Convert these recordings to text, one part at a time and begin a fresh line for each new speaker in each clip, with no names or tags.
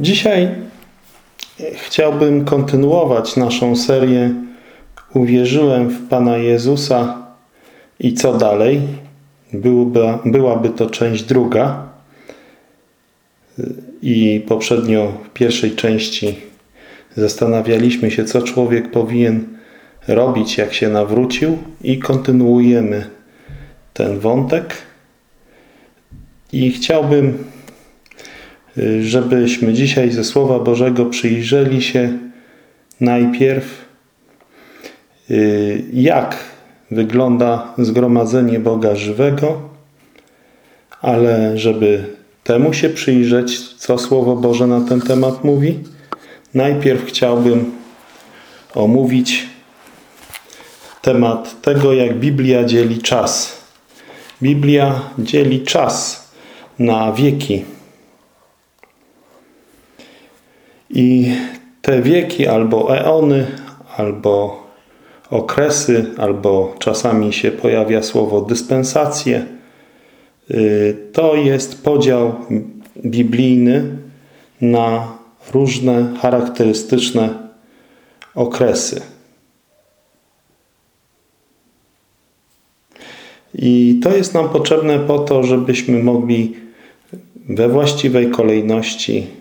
Dzisiaj chciałbym kontynuować naszą serię Uwierzyłem w Pana Jezusa i co dalej? Byłby, byłaby to część druga. I poprzednio w pierwszej części zastanawialiśmy się, co człowiek powinien robić, jak się nawrócił i kontynuujemy ten wątek. I chciałbym żebyśmy dzisiaj ze Słowa Bożego przyjrzeli się najpierw, y, jak wygląda zgromadzenie Boga żywego, ale żeby temu się przyjrzeć, co Słowo Boże na ten temat mówi, najpierw chciałbym omówić temat tego, jak Biblia dzieli czas. Biblia dzieli czas na wieki. I te wieki albo eony, albo okresy, albo czasami się pojawia słowo dyspensacje, y, to jest podział biblijny na różne charakterystyczne okresy. I to jest nam potrzebne po to, żebyśmy mogli we właściwej kolejności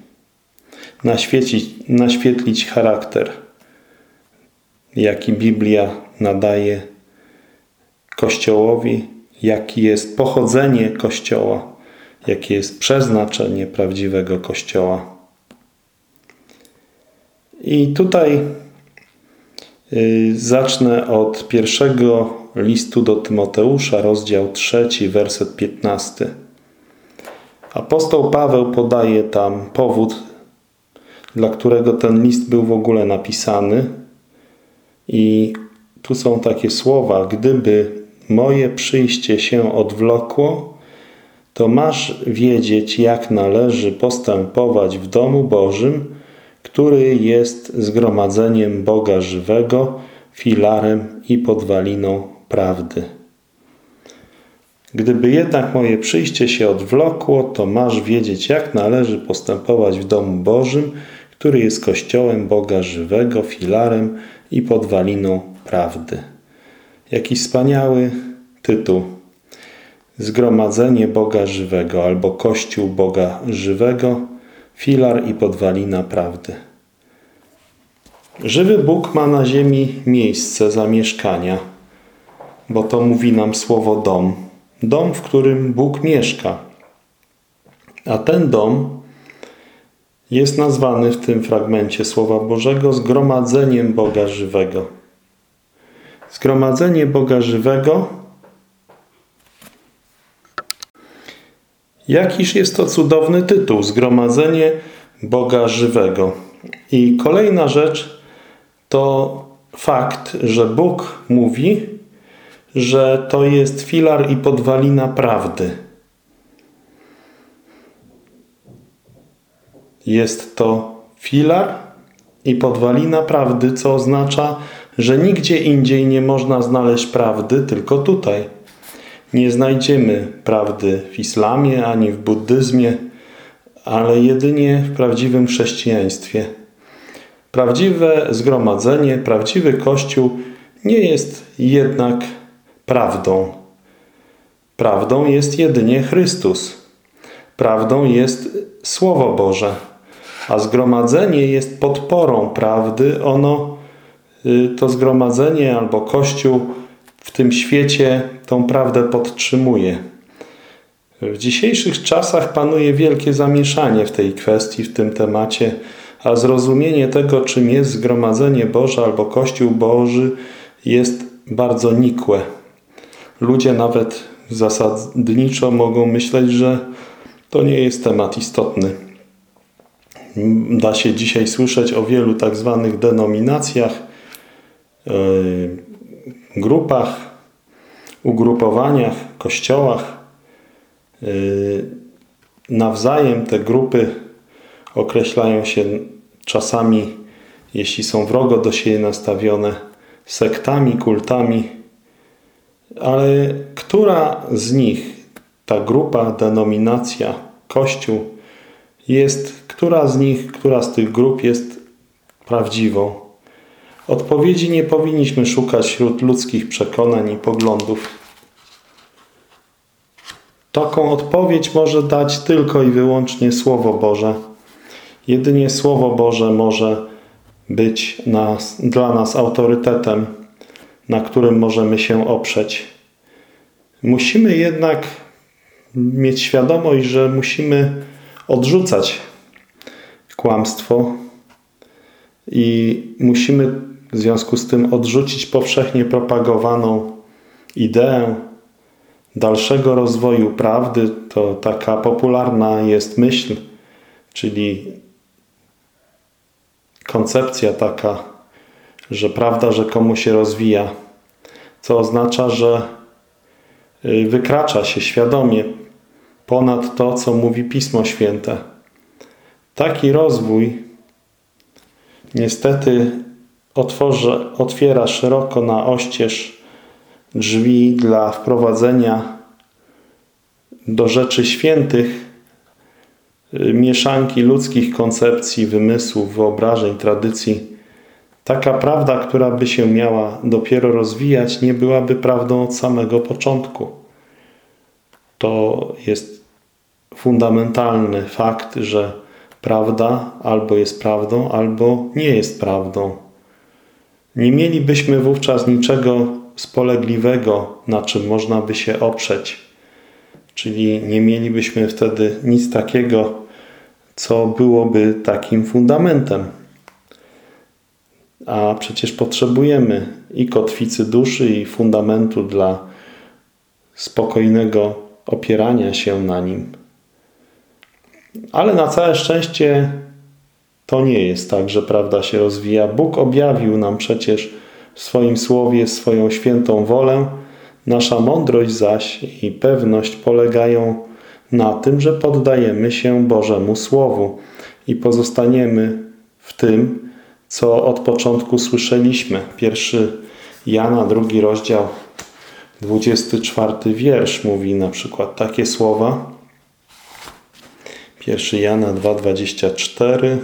naświecić, naświetlić charakter, jaki Biblia nadaje Kościołowi, jaki jest pochodzenie Kościoła, jakie jest przeznaczenie prawdziwego Kościoła. I tutaj y, zacznę od pierwszego listu do Tymoteusza, rozdział trzeci, werset 15. Apostoł Paweł podaje tam powód dla którego ten list był w ogóle napisany. I tu są takie słowa: Gdyby moje przyjście się odwlokło, to masz wiedzieć, jak należy postępować w domu Bożym, który jest zgromadzeniem Boga żywego, filarem i podwaliną prawdy. Gdyby jednak moje przyjście się odwlokło, to masz wiedzieć, jak należy postępować w domu Bożym, który jest Kościołem Boga żywego, filarem i podwaliną prawdy. Jaki wspaniały tytuł. Zgromadzenie Boga żywego albo Kościół Boga żywego, filar i podwalina prawdy. Żywy Bóg ma na ziemi miejsce zamieszkania, bo to mówi nam słowo dom. Dom, w którym Bóg mieszka. A ten dom jest nazwany w tym fragmencie Słowa Bożego zgromadzeniem Boga żywego. Zgromadzenie Boga żywego Jakiż jest to cudowny tytuł, Zgromadzenie Boga żywego. I kolejna rzecz to fakt, że Bóg mówi, że to jest filar i podwalina prawdy. Jest to filar i podwalina prawdy, co oznacza, że nigdzie indziej nie można znaleźć prawdy, tylko tutaj. Nie znajdziemy prawdy w islamie ani w buddyzmie, ale jedynie w prawdziwym chrześcijaństwie. Prawdziwe zgromadzenie, prawdziwy Kościół nie jest jednak prawdą. Prawdą jest jedynie Chrystus. Prawdą jest Słowo Boże a zgromadzenie jest podporą prawdy. Ono, y, to zgromadzenie albo Kościół w tym świecie tą prawdę podtrzymuje. W dzisiejszych czasach panuje wielkie zamieszanie w tej kwestii, w tym temacie, a zrozumienie tego, czym jest zgromadzenie Boże albo Kościół Boży jest bardzo nikłe. Ludzie nawet zasadniczo mogą myśleć, że to nie jest temat istotny. Da się dzisiaj słyszeć o wielu tak zwanych denominacjach, e, grupach, ugrupowaniach, kościołach. E, nawzajem te grupy określają się czasami, jeśli są wrogo do siebie nastawione, sektami, kultami, ale która z nich, ta grupa, denominacja, kościół, jest, która z nich, która z tych grup jest prawdziwą. Odpowiedzi nie powinniśmy szukać wśród ludzkich przekonań i poglądów. Taką odpowiedź może dać tylko i wyłącznie Słowo Boże. Jedynie Słowo Boże może być nas, dla nas autorytetem, na którym możemy się oprzeć. Musimy jednak mieć świadomość, że musimy odrzucać kłamstwo i musimy w związku z tym odrzucić powszechnie propagowaną ideę dalszego rozwoju prawdy. To taka popularna jest myśl, czyli koncepcja taka, że prawda rzekomo się rozwija, co oznacza, że y, wykracza się świadomie ponad to, co mówi Pismo Święte. Taki rozwój niestety otworzy, otwiera szeroko na oścież drzwi dla wprowadzenia do rzeczy świętych y, mieszanki ludzkich koncepcji, wymysłów, wyobrażeń, tradycji. Taka prawda, która by się miała dopiero rozwijać, nie byłaby prawdą od samego początku. To jest fundamentalny fakt, że prawda albo jest prawdą, albo nie jest prawdą. Nie mielibyśmy wówczas niczego spolegliwego, na czym można by się oprzeć. Czyli nie mielibyśmy wtedy nic takiego, co byłoby takim fundamentem. A przecież potrzebujemy i kotwicy duszy, i fundamentu dla spokojnego opierania się na nim. Ale na całe szczęście to nie jest tak, że prawda się rozwija. Bóg objawił nam przecież w swoim słowie swoją świętą wolę. Nasza mądrość zaś i pewność polegają na tym, że poddajemy się Bożemu Słowu i pozostaniemy w tym, co od początku słyszeliśmy. Pierwszy Jana, drugi rozdział, 24 wiersz mówi na przykład takie słowa. 1 Jana 2,24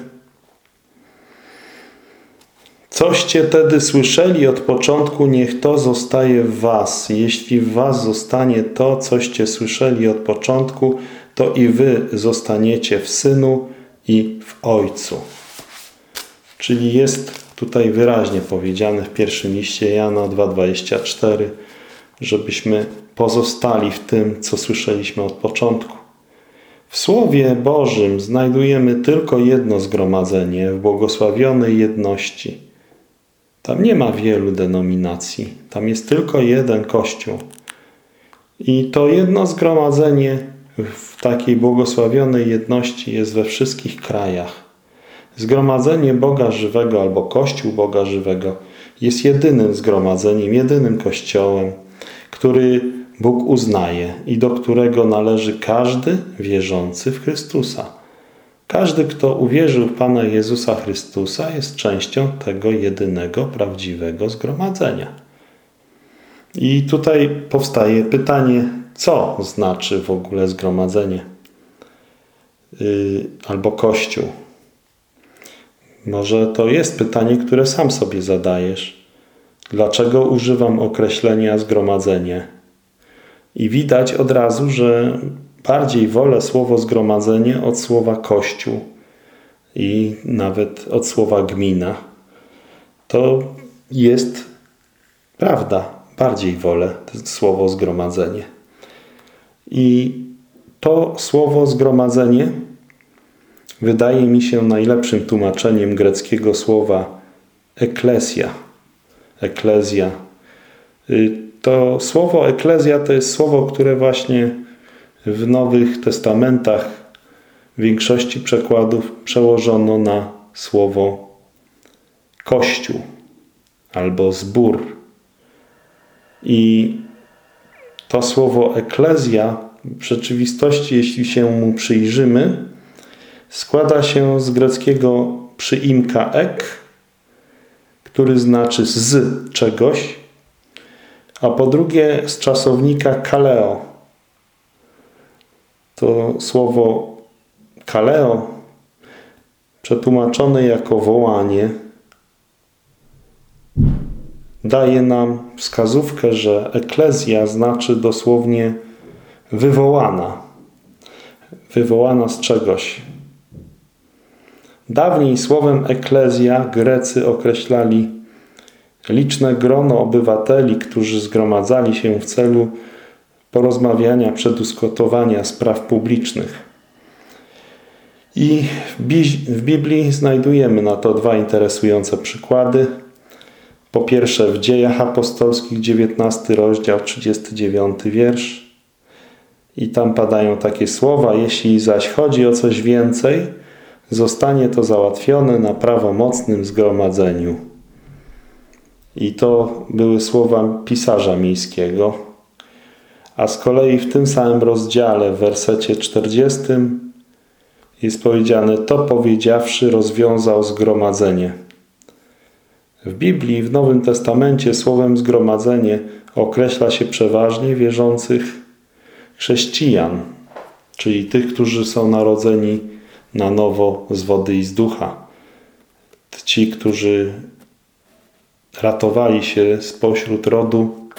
Coście tedy słyszeli od początku, niech to zostaje w was. Jeśli w was zostanie to, coście słyszeli od początku, to i wy zostaniecie w Synu i w Ojcu. Czyli jest tutaj wyraźnie powiedziane w pierwszym liście Jana 2,24, żebyśmy pozostali w tym, co słyszeliśmy od początku. W Słowie Bożym znajdujemy tylko jedno zgromadzenie w błogosławionej jedności. Tam nie ma wielu denominacji. Tam jest tylko jeden Kościół. I to jedno zgromadzenie w takiej błogosławionej jedności jest we wszystkich krajach. Zgromadzenie Boga żywego albo Kościół Boga żywego jest jedynym zgromadzeniem, jedynym kościołem, który Bóg uznaje i do którego należy każdy wierzący w Chrystusa. Każdy, kto uwierzył w Pana Jezusa Chrystusa, jest częścią tego jedynego, prawdziwego zgromadzenia. I tutaj powstaje pytanie, co znaczy w ogóle zgromadzenie yy, albo Kościół. Może to jest pytanie, które sam sobie zadajesz. Dlaczego używam określenia zgromadzenie? I widać od razu, że bardziej wolę słowo zgromadzenie od słowa kościół i nawet od słowa gmina. To jest prawda. Bardziej wolę słowo zgromadzenie. I to słowo zgromadzenie wydaje mi się najlepszym tłumaczeniem greckiego słowa eklesja. Eklezja. To słowo eklezja to jest słowo, które właśnie w Nowych Testamentach w większości przekładów przełożono na słowo Kościół albo zbór. I to słowo eklezja w rzeczywistości, jeśli się mu przyjrzymy, składa się z greckiego przyimka ek, który znaczy z czegoś, a po drugie z czasownika kaleo, to słowo kaleo przetłumaczone jako wołanie, daje nam wskazówkę, że eklezja znaczy dosłownie wywołana. Wywołana z czegoś. Dawniej słowem eklezja Grecy określali liczne grono obywateli, którzy zgromadzali się w celu porozmawiania, przedyskutowania spraw publicznych. I w Biblii znajdujemy na to dwa interesujące przykłady. Po pierwsze w Dziejach Apostolskich, 19 rozdział, 39 wiersz. I tam padają takie słowa: Jeśli zaś chodzi o coś więcej, zostanie to załatwione na prawomocnym zgromadzeniu. I to były słowa pisarza miejskiego. A z kolei w tym samym rozdziale, w wersecie 40, jest powiedziane: To powiedziawszy, rozwiązał zgromadzenie. W Biblii, w Nowym Testamencie, słowem zgromadzenie określa się przeważnie wierzących chrześcijan, czyli tych, którzy są narodzeni na nowo z wody i z ducha. Ci, którzy ratowali się spośród rodu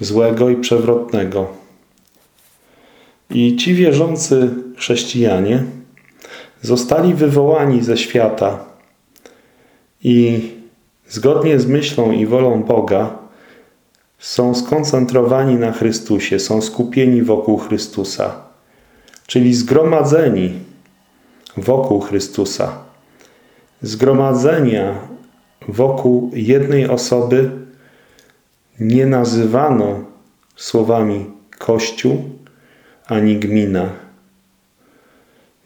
złego i przewrotnego. I ci wierzący chrześcijanie zostali wywołani ze świata i zgodnie z myślą i wolą Boga są skoncentrowani na Chrystusie, są skupieni wokół Chrystusa, czyli zgromadzeni wokół Chrystusa. Zgromadzenia wokół jednej osoby nie nazywano słowami Kościół ani gmina.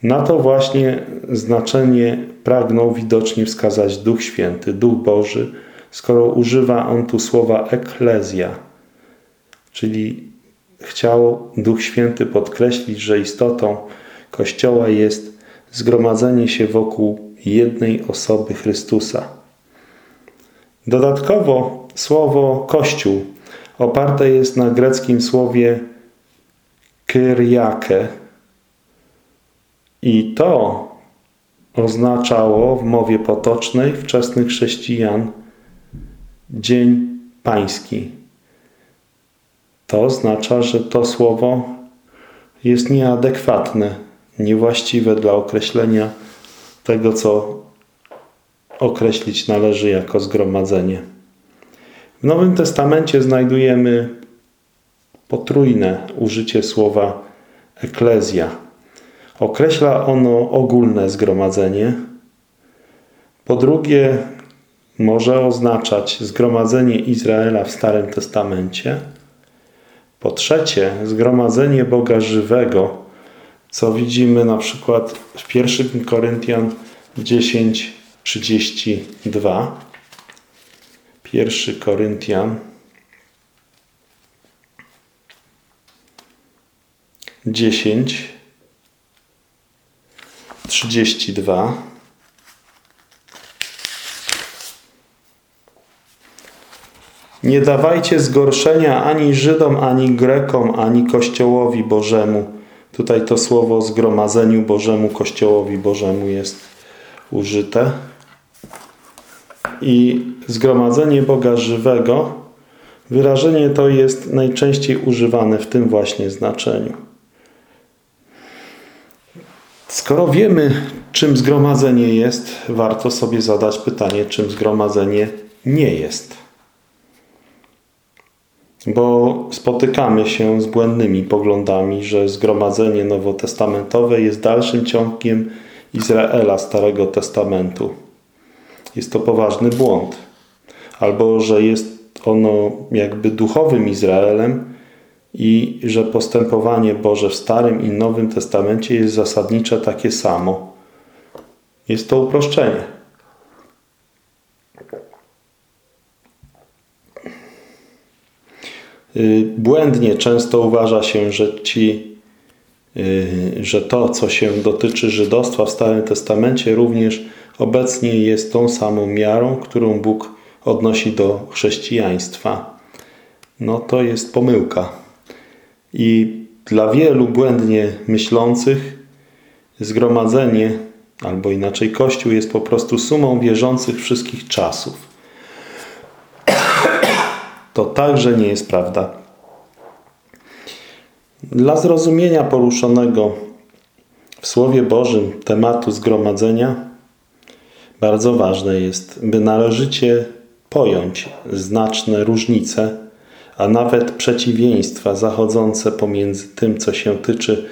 Na to właśnie znaczenie pragnął widocznie wskazać Duch Święty, Duch Boży, skoro używa on tu słowa eklezja, czyli chciał Duch Święty podkreślić, że istotą Kościoła jest zgromadzenie się wokół jednej osoby Chrystusa. Dodatkowo słowo Kościół oparte jest na greckim słowie kyriake i to oznaczało w mowie potocznej wczesnych chrześcijan Dzień Pański. To oznacza, że to słowo jest nieadekwatne, niewłaściwe dla określenia tego, co określić należy jako zgromadzenie. W Nowym Testamencie znajdujemy potrójne użycie słowa eklezja. Określa ono ogólne zgromadzenie. Po drugie, może oznaczać zgromadzenie Izraela w Starym Testamencie. Po trzecie, zgromadzenie Boga żywego, co widzimy na przykład w 1 Koryntian 10:32. 1 Koryntian 10 32 Nie dawajcie zgorszenia ani Żydom, ani Grekom, ani Kościołowi Bożemu. Tutaj to słowo zgromadzeniu Bożemu, Kościołowi Bożemu jest użyte. I zgromadzenie Boga żywego, wyrażenie to jest najczęściej używane w tym właśnie znaczeniu. Skoro wiemy, czym zgromadzenie jest, warto sobie zadać pytanie, czym zgromadzenie nie jest. Bo spotykamy się z błędnymi poglądami, że zgromadzenie nowotestamentowe jest dalszym ciągiem Izraela Starego Testamentu. Jest to poważny błąd. Albo, że jest ono jakby duchowym Izraelem, i że postępowanie Boże w Starym i Nowym Testamencie jest zasadnicze takie samo. Jest to uproszczenie. Y, błędnie często uważa się, że ci, y, że to, co się dotyczy żydostwa w Starym Testamencie, również obecnie jest tą samą miarą, którą Bóg odnosi do chrześcijaństwa. No to jest pomyłka. I dla wielu błędnie myślących zgromadzenie albo inaczej Kościół jest po prostu sumą wierzących wszystkich czasów. To także nie jest prawda. Dla zrozumienia poruszonego w Słowie Bożym tematu zgromadzenia bardzo ważne jest, by należycie pojąć znaczne różnice, a nawet przeciwieństwa zachodzące pomiędzy tym, co się tyczy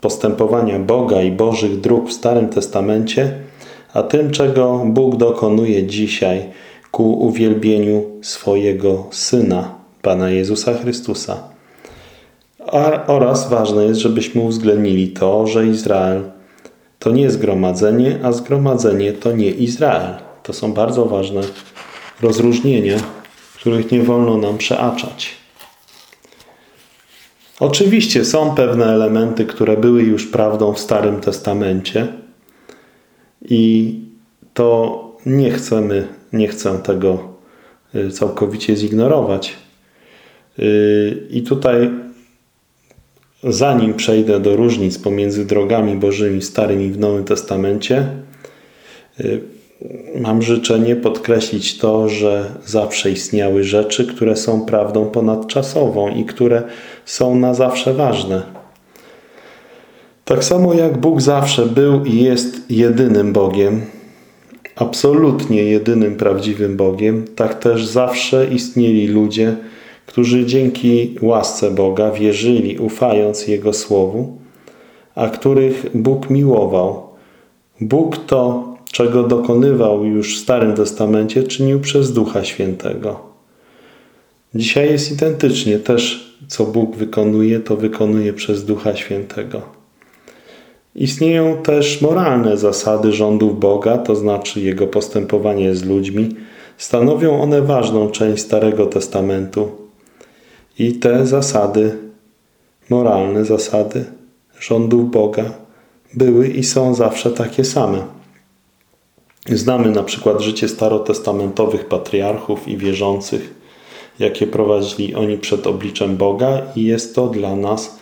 postępowania Boga i Bożych dróg w Starym Testamencie, a tym, czego Bóg dokonuje dzisiaj ku uwielbieniu swojego Syna, Pana Jezusa Chrystusa. Oraz ważne jest, żebyśmy uwzględnili to, że Izrael to nie zgromadzenie, a zgromadzenie to nie Izrael. To są bardzo ważne rozróżnienia, których nie wolno nam przeaczać. Oczywiście są pewne elementy, które były już prawdą w Starym Testamencie i to nie chcemy, nie chcę tego y, całkowicie zignorować. Y, I tutaj zanim przejdę do różnic pomiędzy drogami bożymi w Starym i w Nowym Testamencie, y, mam życzenie podkreślić to, że zawsze istniały rzeczy, które są prawdą ponadczasową i które są na zawsze ważne. Tak samo jak Bóg zawsze był i jest jedynym Bogiem, absolutnie jedynym prawdziwym Bogiem, tak też zawsze istnieli ludzie, którzy dzięki łasce Boga wierzyli, ufając Jego Słowu, a których Bóg miłował. Bóg to czego dokonywał już w Starym Testamencie, czynił przez Ducha Świętego. Dzisiaj jest identycznie. Też co Bóg wykonuje, to wykonuje przez Ducha Świętego. Istnieją też moralne zasady rządów Boga, to znaczy Jego postępowanie z ludźmi. Stanowią one ważną część Starego Testamentu. I te zasady, moralne zasady rządów Boga były i są zawsze takie same. Znamy na przykład życie starotestamentowych patriarchów i wierzących, jakie prowadzili oni przed obliczem Boga i jest to dla nas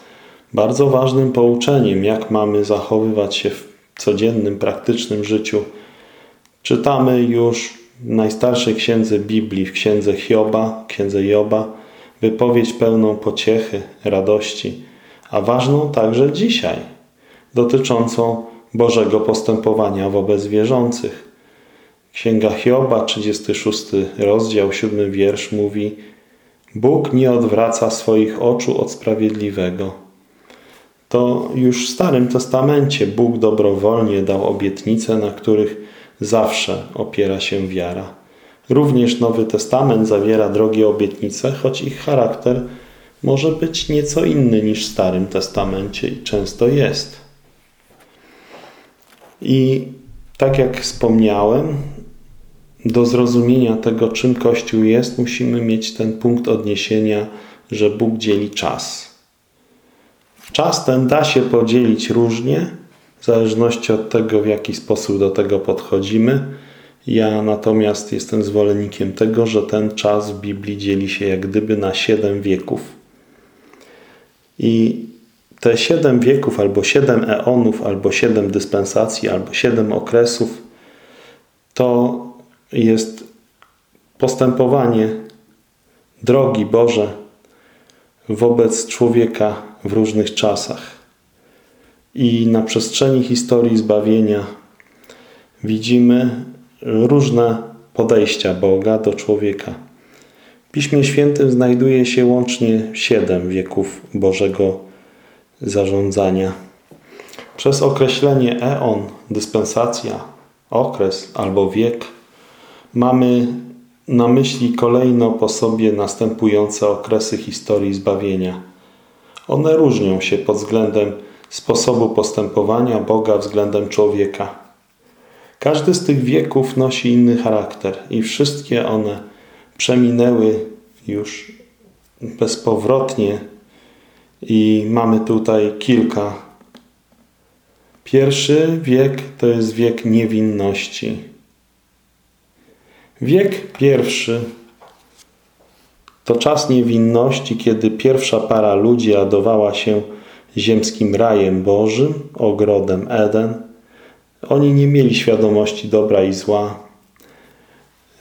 bardzo ważnym pouczeniem, jak mamy zachowywać się w codziennym, praktycznym życiu. Czytamy już w najstarszej księdze Biblii, w księdze Hioba, księdze Joba, wypowiedź pełną pociechy, radości, a ważną także dzisiaj, dotyczącą Bożego postępowania wobec wierzących. Księga Hioba, 36 rozdział, 7 wiersz mówi Bóg nie odwraca swoich oczu od sprawiedliwego. To już w Starym Testamencie Bóg dobrowolnie dał obietnice, na których zawsze opiera się wiara. Również Nowy Testament zawiera drogie obietnice, choć ich charakter może być nieco inny niż w Starym Testamencie i często jest. I tak jak wspomniałem, do zrozumienia tego, czym Kościół jest, musimy mieć ten punkt odniesienia, że Bóg dzieli czas. Czas ten da się podzielić różnie, w zależności od tego, w jaki sposób do tego podchodzimy. Ja natomiast jestem zwolennikiem tego, że ten czas w Biblii dzieli się jak gdyby na siedem wieków. I te siedem wieków, albo siedem eonów, albo siedem dyspensacji, albo siedem okresów, to jest postępowanie drogi Boże wobec człowieka w różnych czasach. I na przestrzeni historii zbawienia widzimy różne podejścia Boga do człowieka. W Piśmie Świętym znajduje się łącznie siedem wieków Bożego zarządzania. Przez określenie eon, dyspensacja, okres albo wiek mamy na myśli kolejno po sobie następujące okresy historii zbawienia. One różnią się pod względem sposobu postępowania Boga względem człowieka. Każdy z tych wieków nosi inny charakter i wszystkie one przeminęły już bezpowrotnie i mamy tutaj kilka. Pierwszy wiek to jest wiek niewinności. Wiek pierwszy to czas niewinności, kiedy pierwsza para ludzi radowała się ziemskim rajem Bożym, ogrodem Eden, Oni nie mieli świadomości dobra i zła.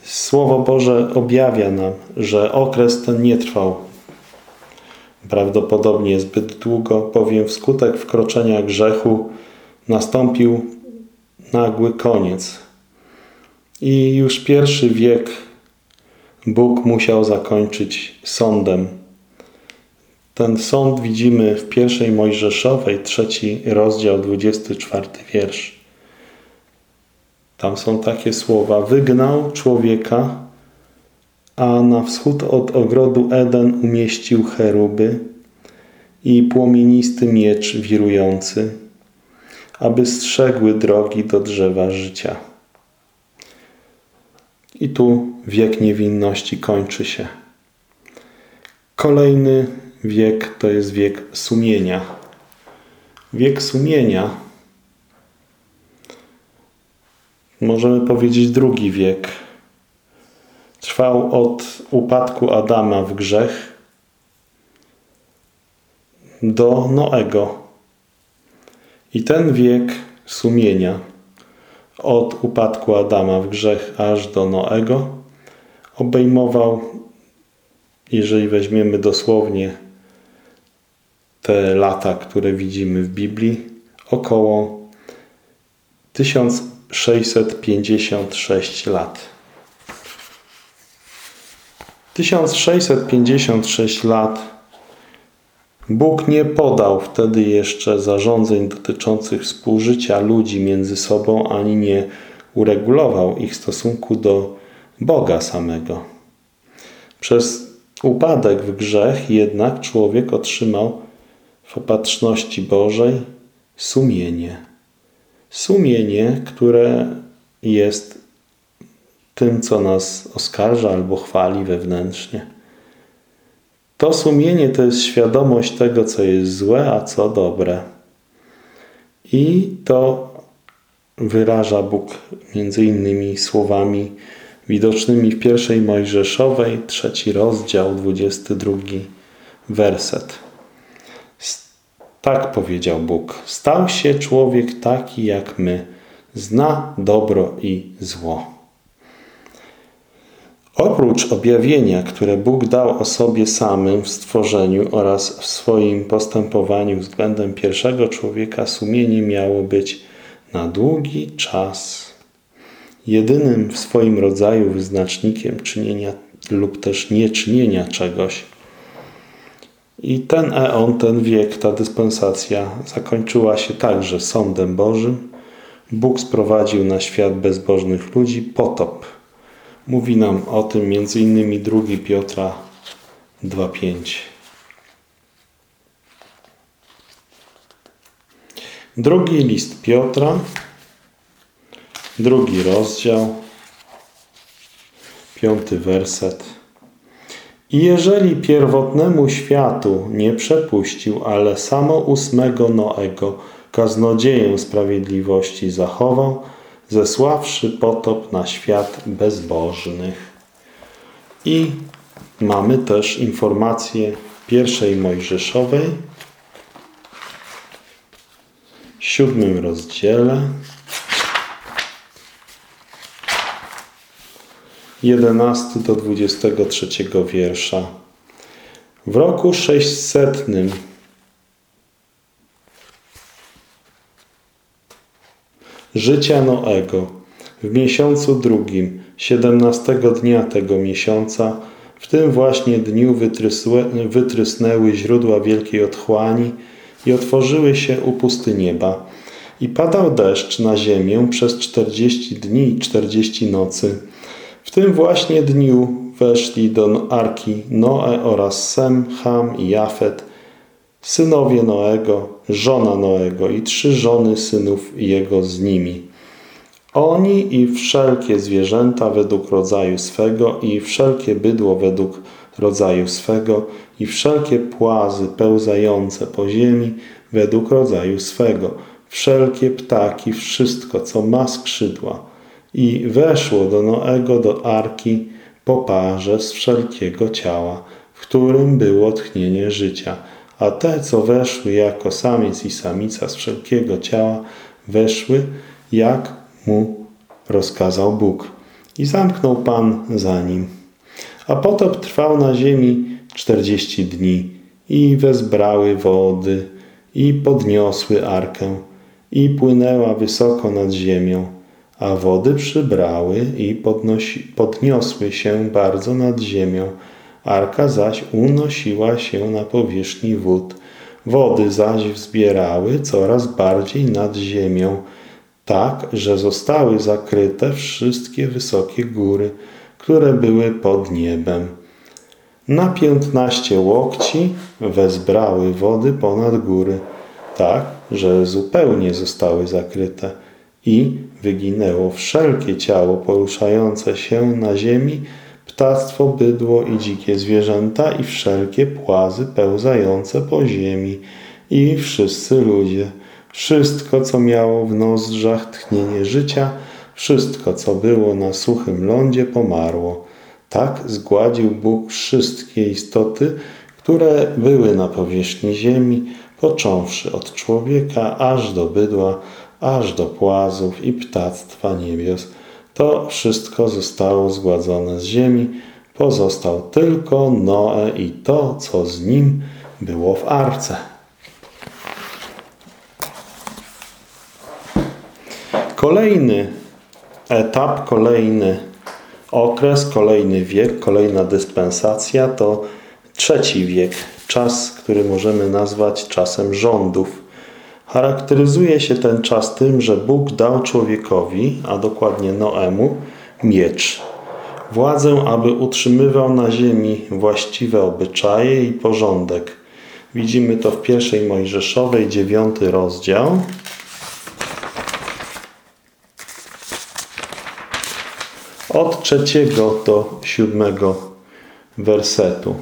Słowo Boże objawia nam, że okres ten nie trwał prawdopodobnie zbyt długo, bowiem wskutek wkroczenia grzechu nastąpił nagły koniec. I już pierwszy wiek Bóg musiał zakończyć sądem. Ten sąd widzimy w pierwszej Mojżeszowej, trzeci rozdział, 24 wiersz. Tam są takie słowa. Wygnał człowieka, a na wschód od ogrodu Eden umieścił cheruby i płomienisty miecz wirujący, aby strzegły drogi do drzewa życia. I tu wiek niewinności kończy się. Kolejny wiek to jest wiek sumienia. Wiek sumienia, możemy powiedzieć drugi wiek, trwał od upadku Adama w grzech do Noego. I ten wiek sumienia od upadku Adama w grzech aż do Noego obejmował, jeżeli weźmiemy dosłownie te lata, które widzimy w Biblii, około 1656 lat. 1656 lat Bóg nie podał wtedy jeszcze zarządzeń dotyczących współżycia ludzi między sobą, ani nie uregulował ich stosunku do Boga samego. Przez upadek w grzech jednak człowiek otrzymał w opatrzności Bożej sumienie. Sumienie, które jest tym, co nas oskarża albo chwali wewnętrznie. To sumienie to jest świadomość tego, co jest złe, a co dobre. I to wyraża Bóg między innymi słowami widocznymi w pierwszej Mojżeszowej, trzeci rozdział, 22 werset. Tak powiedział Bóg. Stał się człowiek taki jak my, zna dobro i zło. Oprócz objawienia, które Bóg dał o sobie samym w stworzeniu oraz w swoim postępowaniu względem pierwszego człowieka, sumienie miało być na długi czas jedynym w swoim rodzaju wyznacznikiem czynienia lub też nieczynienia czegoś. I ten eon, ten wiek, ta dyspensacja zakończyła się także sądem Bożym. Bóg sprowadził na świat bezbożnych ludzi potop Mówi nam o tym m.in. 2 Piotra 2,5. Drugi list Piotra, drugi rozdział, piąty werset. I jeżeli pierwotnemu światu nie przepuścił, ale samo ósmego Noego kaznodzieję sprawiedliwości zachował, zesławszy potop na świat bezbożnych. I mamy też informację pierwszej Mojżeszowej, w siódmym rozdziale, 11 do 23 wiersza. W roku sześćsetnym życia Noego. W miesiącu drugim, siedemnastego dnia tego miesiąca, w tym właśnie dniu wytrysnęły źródła wielkiej otchłani i otworzyły się upusty nieba. I padał deszcz na ziemię przez czterdzieści dni i czterdzieści nocy. Tym właśnie dniu weszli do arki Noe oraz Sem, Ham i Jafet, synowie Noego, żona Noego i trzy żony synów jego z nimi. Oni i wszelkie zwierzęta według rodzaju swego i wszelkie bydło według rodzaju swego i wszelkie płazy pełzające po ziemi według rodzaju swego, wszelkie ptaki, wszystko, co ma skrzydła. I weszło do Noego do arki po parze z wszelkiego ciała, w którym było tchnienie życia – a te, co weszły jako samiec i samica z wszelkiego ciała, weszły jak mu rozkazał Bóg. I zamknął Pan za nim. A potop trwał na ziemi czterdzieści dni i wezbrały wody i podniosły arkę i płynęła wysoko nad ziemią, a wody przybrały i podnosi, podniosły się bardzo nad ziemią. Arka zaś unosiła się na powierzchni wód. Wody zaś wzbierały coraz bardziej nad ziemią, tak, że zostały zakryte wszystkie wysokie góry, które były pod niebem. Na piętnaście łokci wezbrały wody ponad góry, tak, że zupełnie zostały zakryte i wyginęło wszelkie ciało poruszające się na ziemi, ptactwo, bydło i dzikie zwierzęta i wszelkie płazy pełzające po ziemi i wszyscy ludzie. Wszystko, co miało w nozdrzach tchnienie życia, wszystko, co było na suchym lądzie, pomarło. Tak zgładził Bóg wszystkie istoty, które były na powierzchni ziemi, począwszy od człowieka aż do bydła, aż do płazów i ptactwa niebios. To wszystko zostało zgładzone z ziemi, pozostał tylko Noe i to, co z nim było w arce. Kolejny etap, kolejny okres, kolejny wiek, kolejna dyspensacja to trzeci wiek, czas, który możemy nazwać czasem rządów. Charakteryzuje się ten czas tym, że Bóg dał człowiekowi, a dokładnie Noemu, miecz. Władzę, aby utrzymywał na ziemi właściwe obyczaje i porządek. Widzimy to w pierwszej Mojżeszowej, dziewiąty rozdział. Od trzeciego do siódmego wersetu.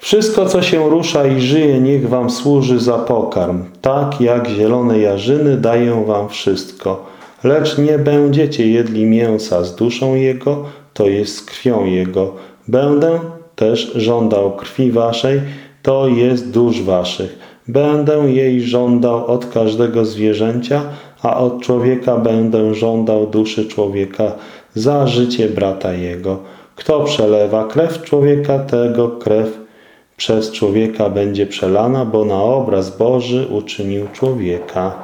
Wszystko, co się rusza i żyje, niech wam służy za pokarm. Tak jak zielone jarzyny daję wam wszystko. Lecz nie będziecie jedli mięsa z duszą Jego, to jest z krwią Jego. Będę też żądał krwi waszej, to jest dusz waszych. Będę jej żądał od każdego zwierzęcia, a od człowieka będę żądał duszy człowieka za życie brata jego. Kto przelewa krew człowieka, tego krew przez człowieka będzie przelana, bo na obraz Boży uczynił człowieka.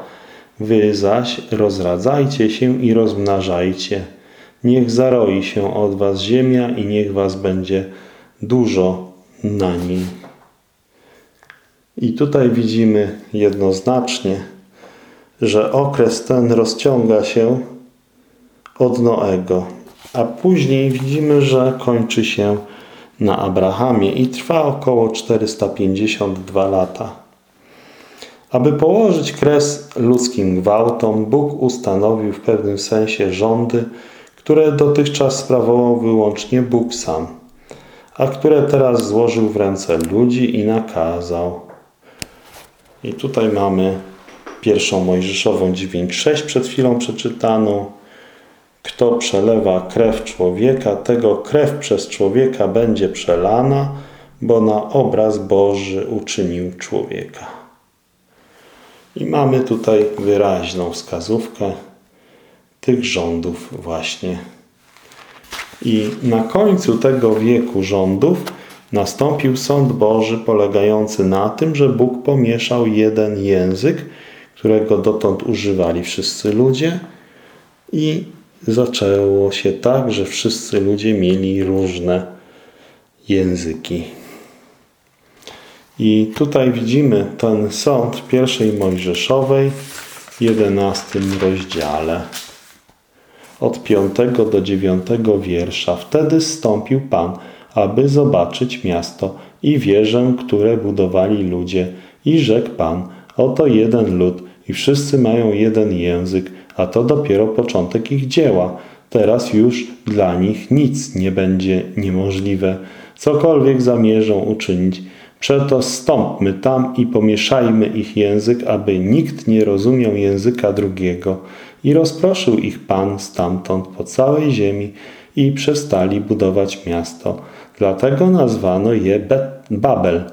Wy zaś rozradzajcie się i rozmnażajcie. Niech zaroi się od was ziemia i niech was będzie dużo na niej. I tutaj widzimy jednoznacznie, że okres ten rozciąga się od Noego, a później widzimy, że kończy się na Abrahamie i trwa około 452 lata. Aby położyć kres ludzkim gwałtom, Bóg ustanowił w pewnym sensie rządy, które dotychczas sprawował wyłącznie Bóg sam, a które teraz złożył w ręce ludzi i nakazał. I tutaj mamy pierwszą Mojżeszową 9.6 przed chwilą przeczytaną, kto przelewa krew człowieka, tego krew przez człowieka będzie przelana, bo na obraz Boży uczynił człowieka. I mamy tutaj wyraźną wskazówkę tych rządów właśnie. I na końcu tego wieku rządów nastąpił sąd Boży polegający na tym, że Bóg pomieszał jeden język, którego dotąd używali wszyscy ludzie i zaczęło się tak, że wszyscy ludzie mieli różne języki. I tutaj widzimy ten sąd w pierwszej Mojżeszowej, jedenastym rozdziale. Od piątego do dziewiątego wiersza. Wtedy stąpił Pan, aby zobaczyć miasto i wieżę, które budowali ludzie. I rzekł Pan, oto jeden lud i wszyscy mają jeden język, a to dopiero początek ich dzieła. Teraz już dla nich nic nie będzie niemożliwe. Cokolwiek zamierzą uczynić, przeto stąpmy tam i pomieszajmy ich język, aby nikt nie rozumiał języka drugiego. I rozproszył ich Pan stamtąd po całej ziemi i przestali budować miasto. Dlatego nazwano je Babel,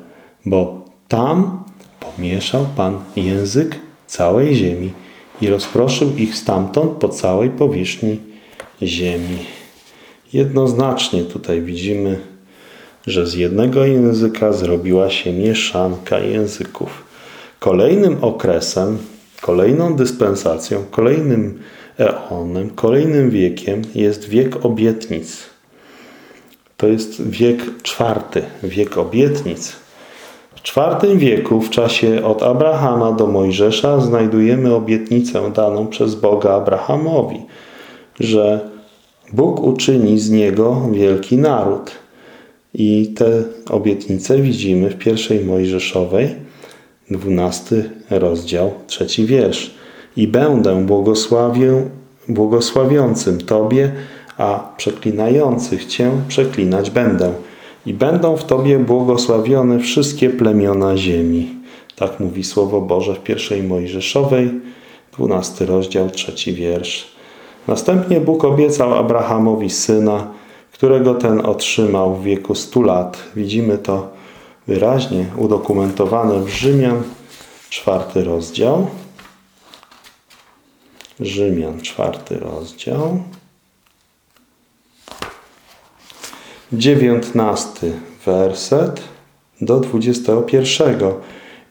bo tam pomieszał Pan język całej ziemi i rozproszył ich stamtąd po całej powierzchni ziemi. Jednoznacznie tutaj widzimy, że z jednego języka zrobiła się mieszanka języków. Kolejnym okresem, kolejną dyspensacją, kolejnym eonem, kolejnym wiekiem jest wiek obietnic. To jest wiek czwarty, wiek obietnic. W IV wieku, w czasie od Abrahama do Mojżesza, znajdujemy obietnicę daną przez Boga Abrahamowi, że Bóg uczyni z niego wielki naród. I te obietnice widzimy w pierwszej Mojżeszowej, 12 rozdział, trzeci wiersz. I będę błogosławiącym Tobie, a przeklinających Cię przeklinać będę i będą w Tobie błogosławione wszystkie plemiona ziemi. Tak mówi Słowo Boże w pierwszej Mojżeszowej, 12 rozdział, trzeci wiersz. Następnie Bóg obiecał Abrahamowi syna, którego ten otrzymał w wieku 100 lat. Widzimy to wyraźnie udokumentowane w Rzymian, czwarty rozdział. Rzymian, czwarty rozdział. Dziewiętnasty werset do dwudziestego pierwszego.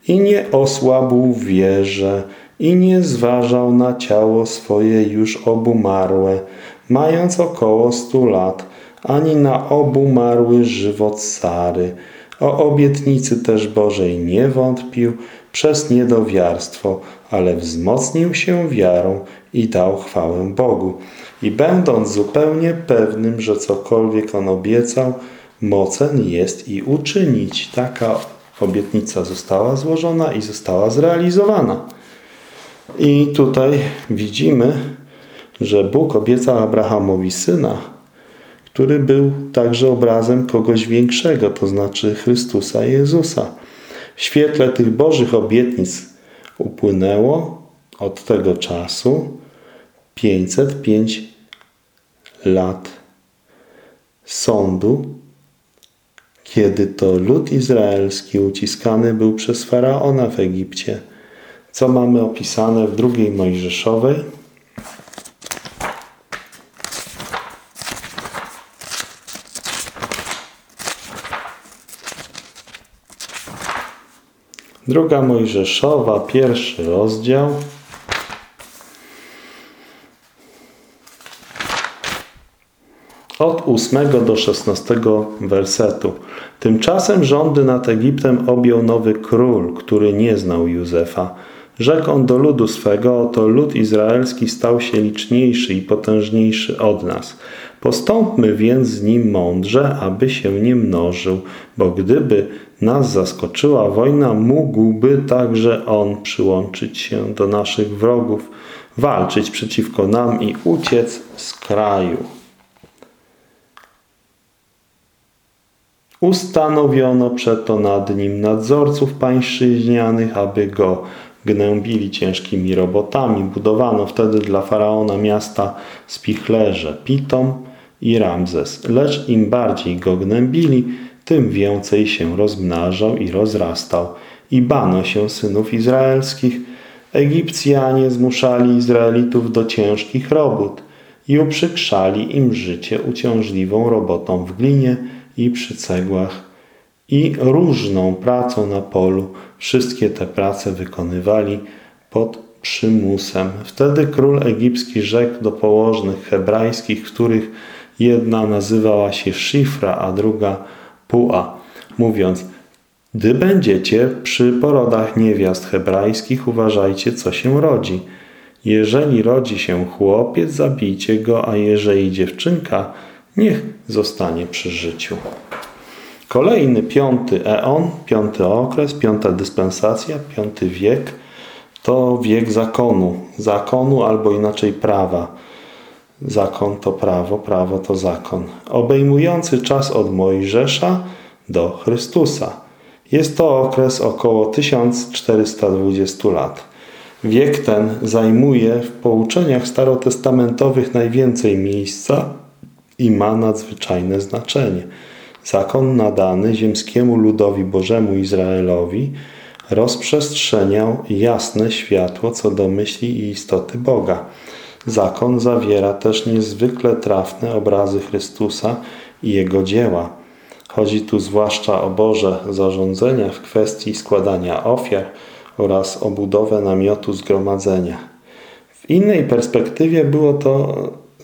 I nie osłabł wierze, i nie zważał na ciało swoje już obumarłe, mając około stu lat, ani na obumarły żywot Sary. O obietnicy też Bożej nie wątpił przez niedowiarstwo, ale wzmocnił się wiarą i dał chwałę Bogu i będąc zupełnie pewnym, że cokolwiek On obiecał, mocen jest i uczynić. Taka obietnica została złożona i została zrealizowana. I tutaj widzimy, że Bóg obiecał Abrahamowi syna, który był także obrazem kogoś większego, to znaczy Chrystusa Jezusa. W świetle tych Bożych obietnic upłynęło od tego czasu 505 lat sądu, kiedy to lud izraelski uciskany był przez faraona w Egipcie, co mamy opisane w drugiej Mojżeszowej. Druga Mojżeszowa, pierwszy rozdział. Od 8 do 16 wersetu. Tymczasem rządy nad Egiptem objął nowy król, który nie znał Józefa. Rzekł on do ludu swego, oto lud izraelski stał się liczniejszy i potężniejszy od nas. Postąpmy więc z nim mądrze, aby się nie mnożył, bo gdyby nas zaskoczyła wojna, mógłby także on przyłączyć się do naszych wrogów, walczyć przeciwko nam i uciec z kraju. Ustanowiono przeto nad nim nadzorców pańszczyźnianych, aby go gnębili ciężkimi robotami. Budowano wtedy dla Faraona miasta spichlerze Pitom i Ramzes. Lecz im bardziej go gnębili, tym więcej się rozmnażał i rozrastał. I bano się synów izraelskich. Egipcjanie zmuszali Izraelitów do ciężkich robót i uprzykrzali im życie uciążliwą robotą w glinie, i przy cegłach i różną pracą na polu. Wszystkie te prace wykonywali pod przymusem. Wtedy król egipski rzekł do położnych hebrajskich, których jedna nazywała się Shifra, a druga Pua, mówiąc gdy będziecie przy porodach niewiast hebrajskich, uważajcie, co się rodzi. Jeżeli rodzi się chłopiec, zabijcie go, a jeżeli dziewczynka, niech zostanie przy życiu. Kolejny piąty eon, piąty okres, piąta dyspensacja, piąty wiek to wiek zakonu. Zakonu albo inaczej prawa. Zakon to prawo, prawo to zakon. Obejmujący czas od Mojżesza do Chrystusa. Jest to okres około 1420 lat. Wiek ten zajmuje w pouczeniach starotestamentowych najwięcej miejsca i ma nadzwyczajne znaczenie. Zakon nadany ziemskiemu ludowi Bożemu Izraelowi rozprzestrzeniał jasne światło co do myśli i istoty Boga. Zakon zawiera też niezwykle trafne obrazy Chrystusa i Jego dzieła. Chodzi tu zwłaszcza o Boże zarządzenia w kwestii składania ofiar oraz o budowę namiotu zgromadzenia. W innej perspektywie było to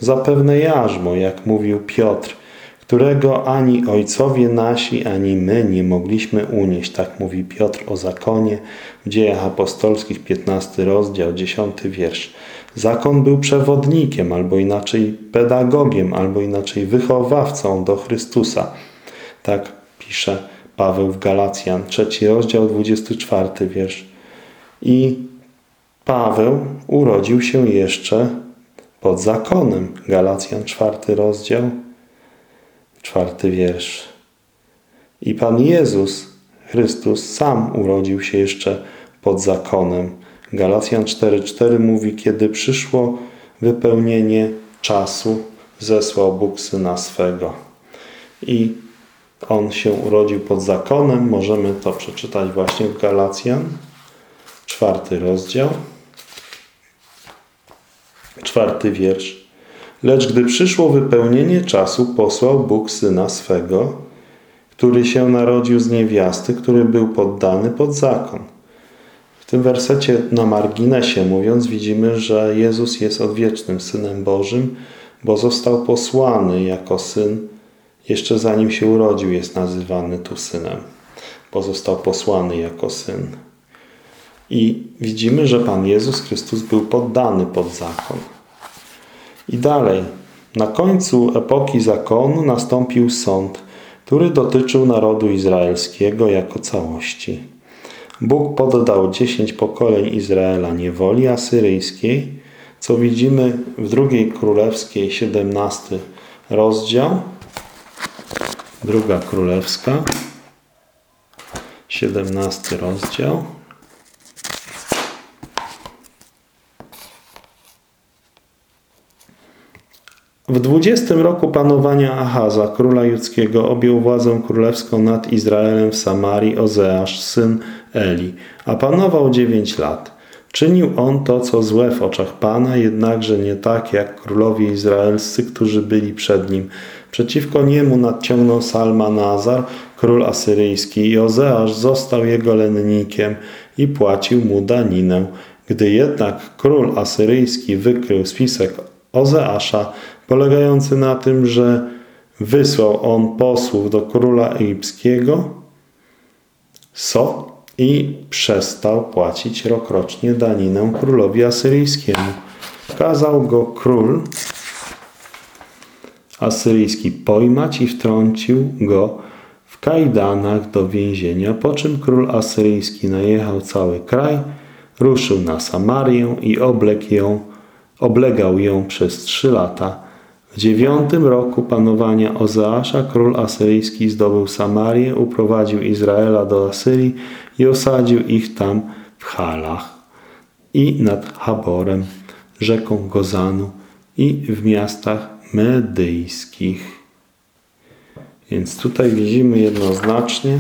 zapewne jarzmo, jak mówił Piotr, którego ani ojcowie nasi, ani my nie mogliśmy unieść. Tak mówi Piotr o zakonie w dziejach apostolskich, 15 rozdział, 10 wiersz. Zakon był przewodnikiem, albo inaczej pedagogiem, albo inaczej wychowawcą do Chrystusa. Tak pisze Paweł w Galacjan, trzeci rozdział, 24 wiersz. I Paweł urodził się jeszcze pod zakonem. Galacjan, czwarty rozdział, czwarty wiersz. I Pan Jezus Chrystus sam urodził się jeszcze pod zakonem. Galacjan 4:4 mówi, kiedy przyszło wypełnienie czasu, zesłał Bóg Syna swego. I On się urodził pod zakonem. Możemy to przeczytać właśnie w Galacjan, czwarty rozdział, czwarty wiersz. Lecz gdy przyszło wypełnienie czasu, posłał Bóg Syna swego, który się narodził z niewiasty, który był poddany pod zakon. W tym wersecie na marginesie mówiąc widzimy, że Jezus jest odwiecznym Synem Bożym, bo został posłany jako Syn, jeszcze zanim się urodził jest nazywany tu Synem, bo został posłany jako Syn. I widzimy, że Pan Jezus Chrystus był poddany pod zakon. I dalej, na końcu epoki zakonu nastąpił sąd, który dotyczył narodu izraelskiego jako całości. Bóg poddał dziesięć pokoleń Izraela niewoli asyryjskiej, co widzimy w drugiej królewskiej, 17 rozdział. Druga królewska, 17 rozdział. W dwudziestym roku panowania Ahaza, króla judzkiego, objął władzę królewską nad Izraelem w Samarii Ozeasz, syn Eli, a panował dziewięć lat. Czynił on to, co złe w oczach Pana, jednakże nie tak jak królowie izraelscy, którzy byli przed nim. Przeciwko niemu nadciągnął Salmanazar, król asyryjski i Ozeasz został jego lennikiem i płacił mu daninę. Gdy jednak król asyryjski wykrył spisek Ozeasza, polegający na tym, że wysłał on posłów do króla egipskiego So i przestał płacić rokrocznie daninę królowi asyryjskiemu. Kazał go król asyryjski pojmać i wtrącił go w kajdanach do więzienia, po czym król asyryjski najechał cały kraj, ruszył na Samarię i ją, oblegał ją przez trzy lata, w dziewiątym roku panowania Ozeasza król asyryjski zdobył Samarię, uprowadził Izraela do Asyrii i osadził ich tam w Halach i nad Haborem, rzeką Gozanu i w miastach medyjskich. Więc tutaj widzimy jednoznacznie,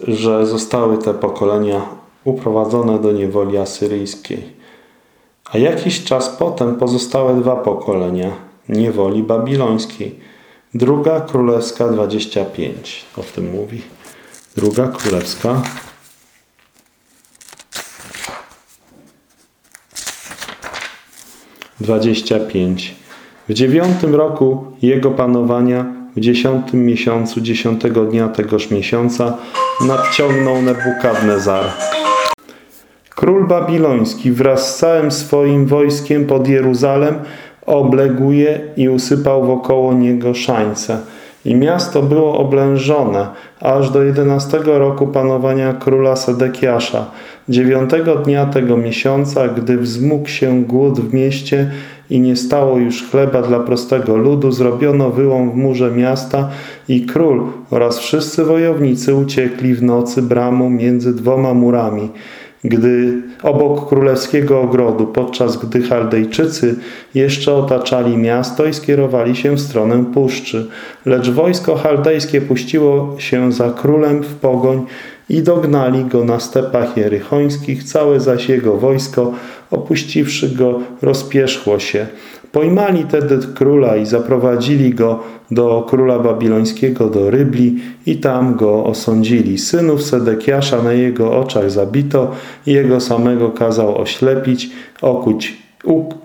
że zostały te pokolenia uprowadzone do niewoli asyryjskiej. A jakiś czas potem pozostałe dwa pokolenia niewoli babilońskiej. Druga królewska 25. O tym mówi. Druga królewska. Dwadzieścia pięć. W dziewiątym roku jego panowania, w dziesiątym miesiącu, dziesiątego dnia tegoż miesiąca, nadciągnął Nebukadnezar Król babiloński wraz z całym swoim wojskiem pod Jeruzalem obległ je i usypał wokoło niego szańce. I miasto było oblężone aż do jedenastego roku panowania króla Sedekiasza. Dziewiątego dnia tego miesiąca, gdy wzmógł się głód w mieście i nie stało już chleba dla prostego ludu, zrobiono wyłom w murze miasta i król oraz wszyscy wojownicy uciekli w nocy bramą między dwoma murami. Gdy obok królewskiego ogrodu, podczas gdy Chaldejczycy jeszcze otaczali miasto i skierowali się w stronę puszczy. Lecz wojsko chaldejskie puściło się za królem w pogoń i dognali go na stepach jerychońskich. Całe zaś jego wojsko, opuściwszy go, rozpierzchło się. Pojmali tedy króla i zaprowadzili go do króla babilońskiego, do Rybli i tam go osądzili. Synów Sedekiasza na jego oczach zabito i jego samego kazał oślepić, okuć,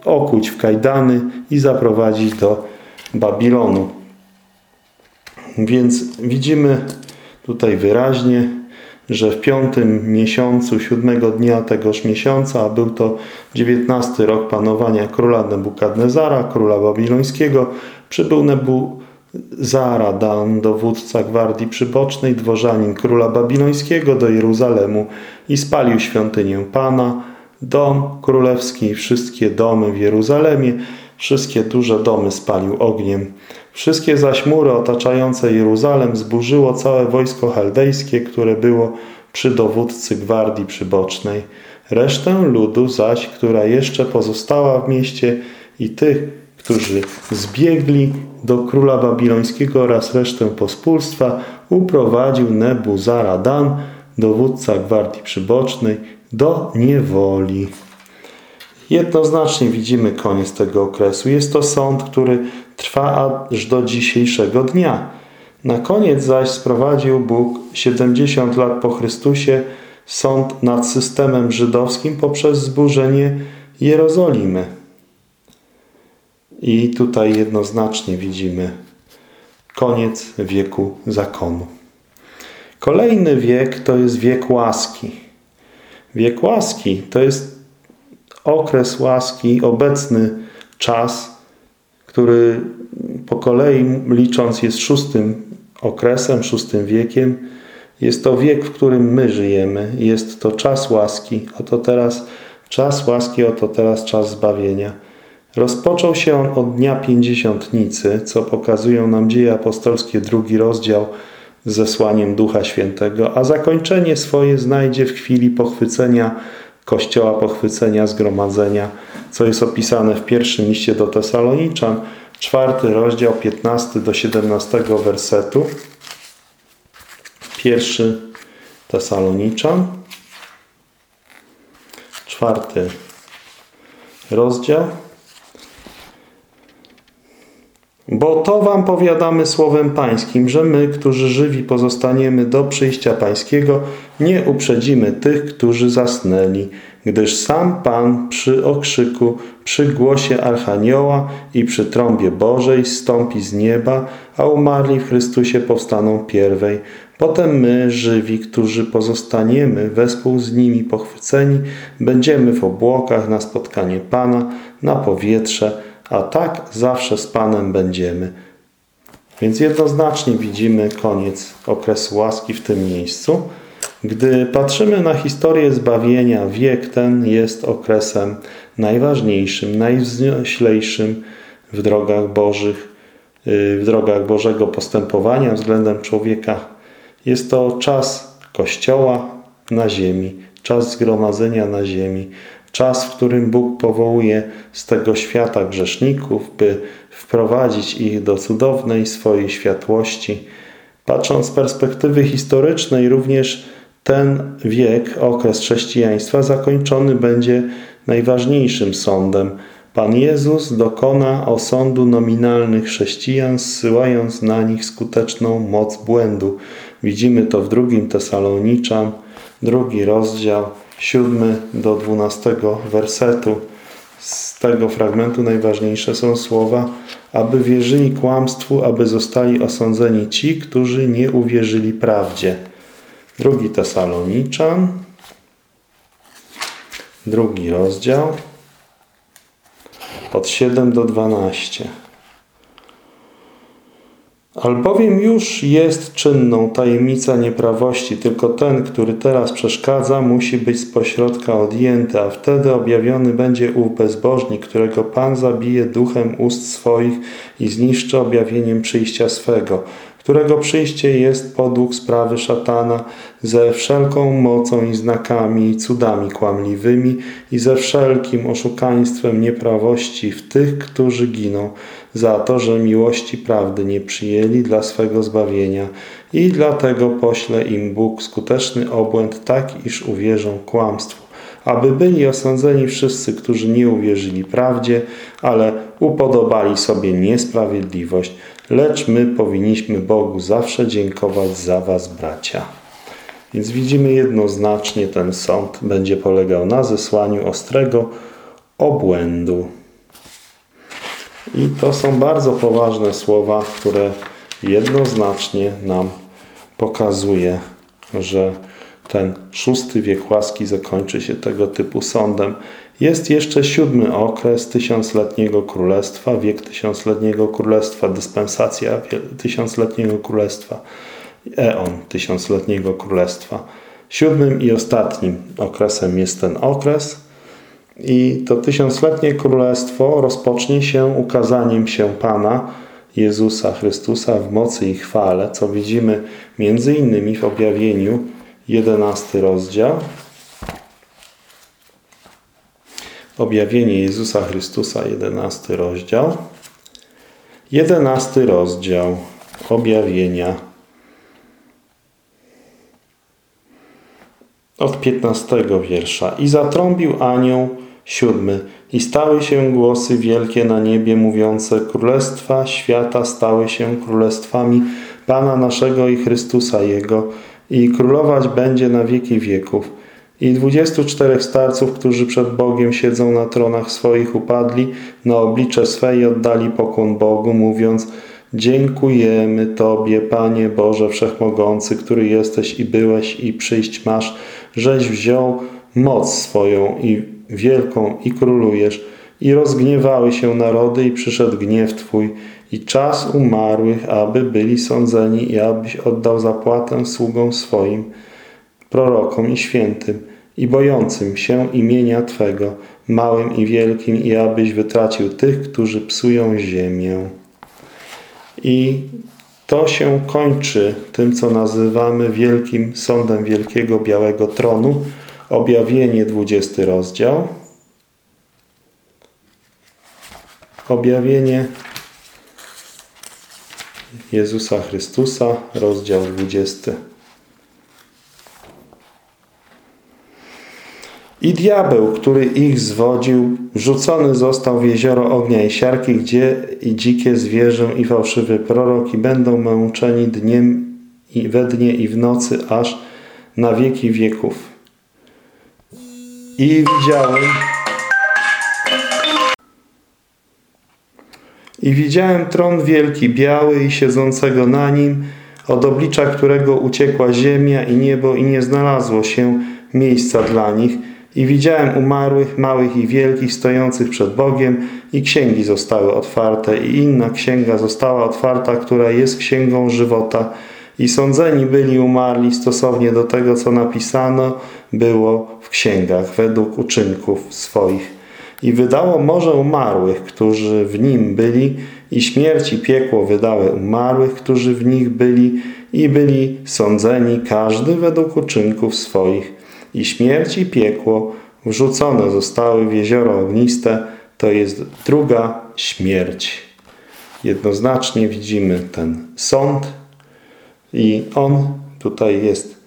okuć w kajdany i zaprowadzić do Babilonu. Więc widzimy tutaj wyraźnie, że w piątym miesiącu, siódmego dnia tegoż miesiąca, a był to dziewiętnasty rok panowania króla Nebukadnezara, króla babilońskiego, przybył Nebuzaradan, dowódca gwardii przybocznej, dworzanin króla babilońskiego do Jeruzalemu i spalił świątynię Pana, dom królewski i wszystkie domy w Jeruzalemie, wszystkie duże domy spalił ogniem. Wszystkie zaś mury otaczające Jeruzalem zburzyło całe wojsko chaldejskie, które było przy dowódcy gwardii przybocznej. Resztę ludu zaś, która jeszcze pozostała w mieście i tych, którzy zbiegli do króla babilońskiego oraz resztę pospólstwa, uprowadził Nebuzaradan, dowódca gwardii przybocznej, do niewoli. Jednoznacznie widzimy koniec tego okresu. Jest to sąd, który trwa aż do dzisiejszego dnia. Na koniec zaś sprowadził Bóg 70 lat po Chrystusie sąd nad systemem żydowskim poprzez zburzenie Jerozolimy. I tutaj jednoznacznie widzimy koniec wieku zakonu. Kolejny wiek to jest wiek łaski. Wiek łaski to jest okres łaski, obecny czas, który po kolei licząc jest szóstym okresem, szóstym wiekiem. Jest to wiek, w którym my żyjemy. Jest to czas łaski. Oto teraz czas łaski, oto teraz czas zbawienia. Rozpoczął się on od dnia pięćdziesiątnicy, co pokazują nam dzieje apostolskie, drugi rozdział z zesłaniem Ducha Świętego, a zakończenie swoje znajdzie w chwili pochwycenia Kościoła, pochwycenia, zgromadzenia, co jest opisane w pierwszym liście do Tesaloniczan, czwarty rozdział, 15 do 17 wersetu. Pierwszy Tesaloniczan, czwarty rozdział, Bo to wam powiadamy słowem pańskim, że my, którzy żywi pozostaniemy do przyjścia pańskiego, nie uprzedzimy tych, którzy zasnęli, gdyż sam Pan przy okrzyku, przy głosie Archanioła i przy trąbie Bożej stąpi z nieba, a umarli w Chrystusie powstaną pierwej. Potem my, żywi, którzy pozostaniemy wespół z nimi pochwyceni, będziemy w obłokach na spotkanie Pana, na powietrze, a tak zawsze z Panem będziemy. Więc jednoznacznie widzimy koniec okresu łaski w tym miejscu. Gdy patrzymy na historię zbawienia, wiek ten jest okresem najważniejszym, najwznieślejszym w drogach Bożych, y, w drogach Bożego postępowania względem człowieka. Jest to czas Kościoła na ziemi, czas zgromadzenia na ziemi, Czas, w którym Bóg powołuje z tego świata grzeszników, by wprowadzić ich do cudownej swojej światłości. Patrząc z perspektywy historycznej, również ten wiek, okres chrześcijaństwa zakończony będzie najważniejszym sądem. Pan Jezus dokona osądu nominalnych chrześcijan, zsyłając na nich skuteczną moc błędu. Widzimy to w drugim Tesaloniczan, drugi rozdział, 7 do 12 wersetu. Z tego fragmentu najważniejsze są słowa, aby wierzyli kłamstwu, aby zostali osądzeni ci, którzy nie uwierzyli prawdzie. Drugi Tesaloniczan, drugi rozdział, od 7 do 12. Albowiem już jest czynną tajemnica nieprawości, tylko ten, który teraz przeszkadza, musi być z pośrodka odjęty, a wtedy objawiony będzie ów bezbożnik, którego Pan zabije duchem ust swoich i zniszczy objawieniem przyjścia swego. którego przyjście jest podług sprawy szatana ze wszelką mocą i znakami i cudami kłamliwymi i ze wszelkim oszukaństwem nieprawości w tych, którzy giną za to, że miłości prawdy nie przyjęli dla swego zbawienia i dlatego pośle im Bóg skuteczny obłęd tak, iż uwierzą kłamstwu aby byli osądzeni wszyscy, którzy nie uwierzyli prawdzie, ale upodobali sobie niesprawiedliwość, lecz my powinniśmy Bogu zawsze dziękować za was, bracia. Więc widzimy jednoznacznie, ten sąd będzie polegał na zesłaniu ostrego obłędu. I to są bardzo poważne słowa, które jednoznacznie nam pokazuje, że ten szósty wiek łaski zakończy się tego typu sądem. Jest jeszcze siódmy okres tysiącletniego królestwa, wiek tysiącletniego królestwa, dyspensacja tysiącletniego królestwa, eon tysiącletniego królestwa. Siódmym i ostatnim okresem jest ten okres i to tysiącletnie królestwo rozpocznie się ukazaniem się Pana Jezusa Chrystusa w mocy i chwale, co widzimy między innymi w objawieniu 11 rozdział. Objawienie Jezusa Chrystusa, 11 rozdział. 11 rozdział objawienia od 15 wiersza. I zatrąbił anioł siódmy i stały się głosy wielkie na niebie mówiące Królestwa świata stały się królestwami Pana naszego i Chrystusa Jego i królować będzie na wieki wieków. I dwudziestu czterech starców, którzy przed Bogiem siedzą na tronach swoich, upadli na oblicze swe i oddali pokłon Bogu, mówiąc Dziękujemy Tobie, Panie Boże Wszechmogący, który jesteś i byłeś i przyjść masz, żeś wziął moc swoją i wielką i królujesz i rozgniewały się narody i przyszedł gniew Twój i czas umarłych, aby byli sądzeni i abyś oddał zapłatę sługom swoim, prorokom i świętym i bojącym się imienia Twego, małym i wielkim i abyś wytracił tych, którzy psują ziemię. I to się kończy tym, co nazywamy Wielkim Sądem Wielkiego Białego Tronu, objawienie 20 rozdział. Objawienie Jezusa Chrystusa, rozdział 20. I diabeł, który ich zwodził, rzucony został w jezioro ognia i siarki, gdzie i dzikie zwierzę i fałszywy prorok i będą męczeni dniem i we dnie i w nocy, aż na wieki wieków. I widziałem I widziałem tron wielki, biały i siedzącego na nim, od oblicza którego uciekła ziemia i niebo i nie znalazło się miejsca dla nich. I widziałem umarłych, małych i wielkich, stojących przed Bogiem i księgi zostały otwarte i inna księga została otwarta, która jest księgą żywota. I sądzeni byli umarli stosownie do tego, co napisano było w księgach, według uczynków swoich i wydało morze umarłych, którzy w nim byli i śmierć i piekło wydały umarłych, którzy w nich byli i byli sądzeni każdy według uczynków swoich i śmierć i piekło wrzucone zostały w jezioro ogniste, to jest druga śmierć. Jednoznacznie widzimy ten sąd i on tutaj jest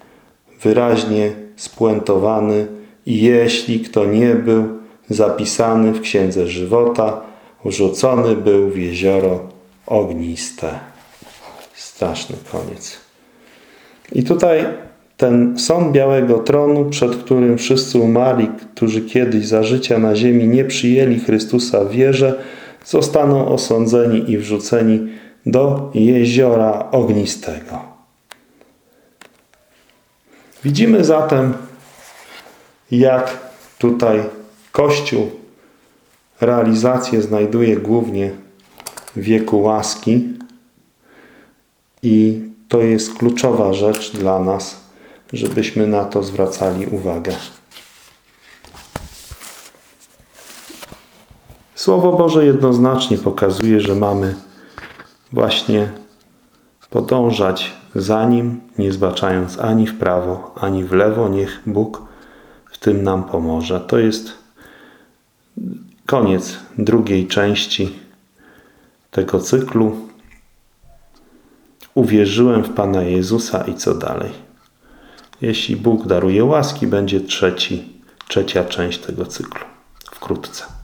wyraźnie spuentowany i jeśli kto nie był zapisany w Księdze Żywota, rzucony był w jezioro ogniste. Straszny koniec. I tutaj ten sąd Białego Tronu, przed którym wszyscy umarli, którzy kiedyś za życia na ziemi nie przyjęli Chrystusa w wierze, zostaną osądzeni i wrzuceni do jeziora ognistego. Widzimy zatem, jak tutaj Kościół realizację znajduje głównie w wieku łaski i to jest kluczowa rzecz dla nas, żebyśmy na to zwracali uwagę. Słowo Boże jednoznacznie pokazuje, że mamy właśnie podążać za Nim, nie zbaczając ani w prawo, ani w lewo. Niech Bóg w tym nam pomoże. To jest koniec drugiej części tego cyklu. Uwierzyłem w Pana Jezusa i co dalej? Jeśli Bóg daruje łaski, będzie trzeci, trzecia część tego cyklu. Wkrótce.